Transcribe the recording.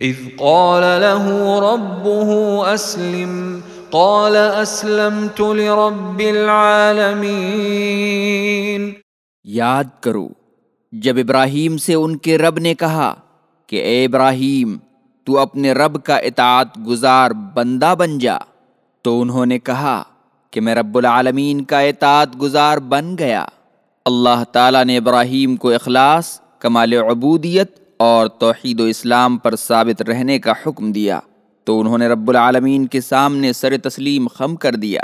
اذ قال له ربه اسلم قال اسلمت لرب العالمین یاد کرو، جب ابراہیم سے ان کے رب نے کہا کہ اے ابراہیم، تو اپنے رب کا اطاعت گزار بندہ بن جا، تو انہوں نے کہا کہ میں رب العالمین کا اطاعت گزار بن گیا۔ اللہ تعالیٰ نے ابراہیم کو اخلاص، کمال عبودیت اور توحید و اسلام پر ثابت رہنے کا حکم دیا تو انہوں نے رب العالمین کے سامنے سر تسلیم خم کر دیا۔